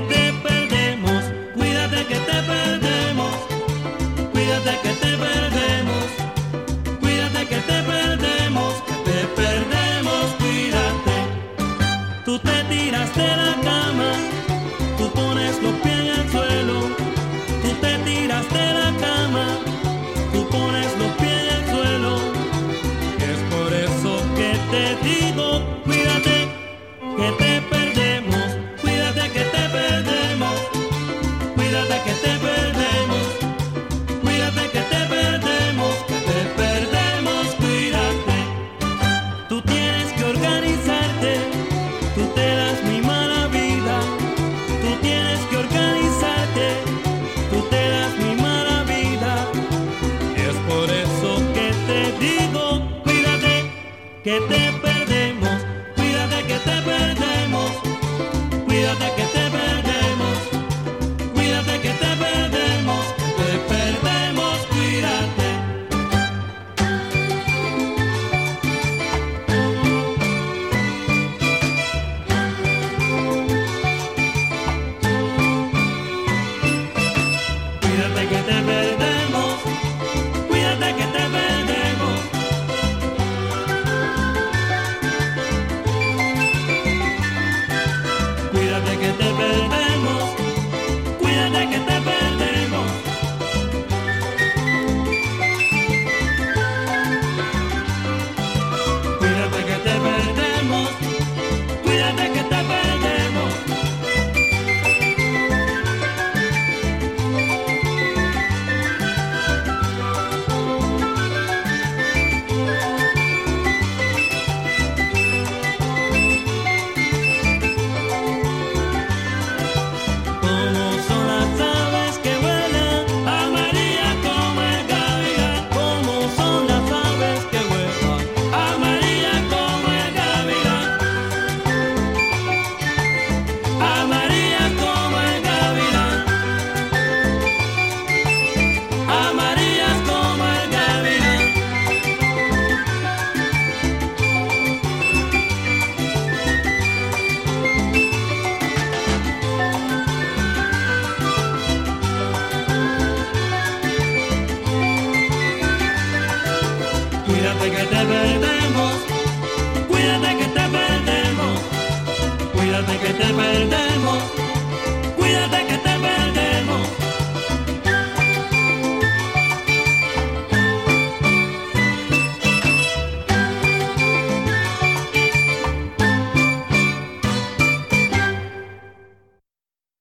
te perdemos, cuídate que te perdemos, cuídate que te perdemos, cuídate que te perdemos, te perdemos, cuídate. Tú te tiras de la cama, tú pones los pies en el suelo, tú te tiras de la cama, tú pones los pies en el suelo. Es por eso que te digo, cuídate que te perdemos, cuídate que te perdemos, que te perdemos, cuídate. Tú tienes que organizarte, tú te das mi mala vida, tú tienes que organizarte, tú te das mi mala vida. Es por eso que te digo, cuídate, que te perdemos, cuídate que te perdemos, cuídate que te perdemos, Like a devil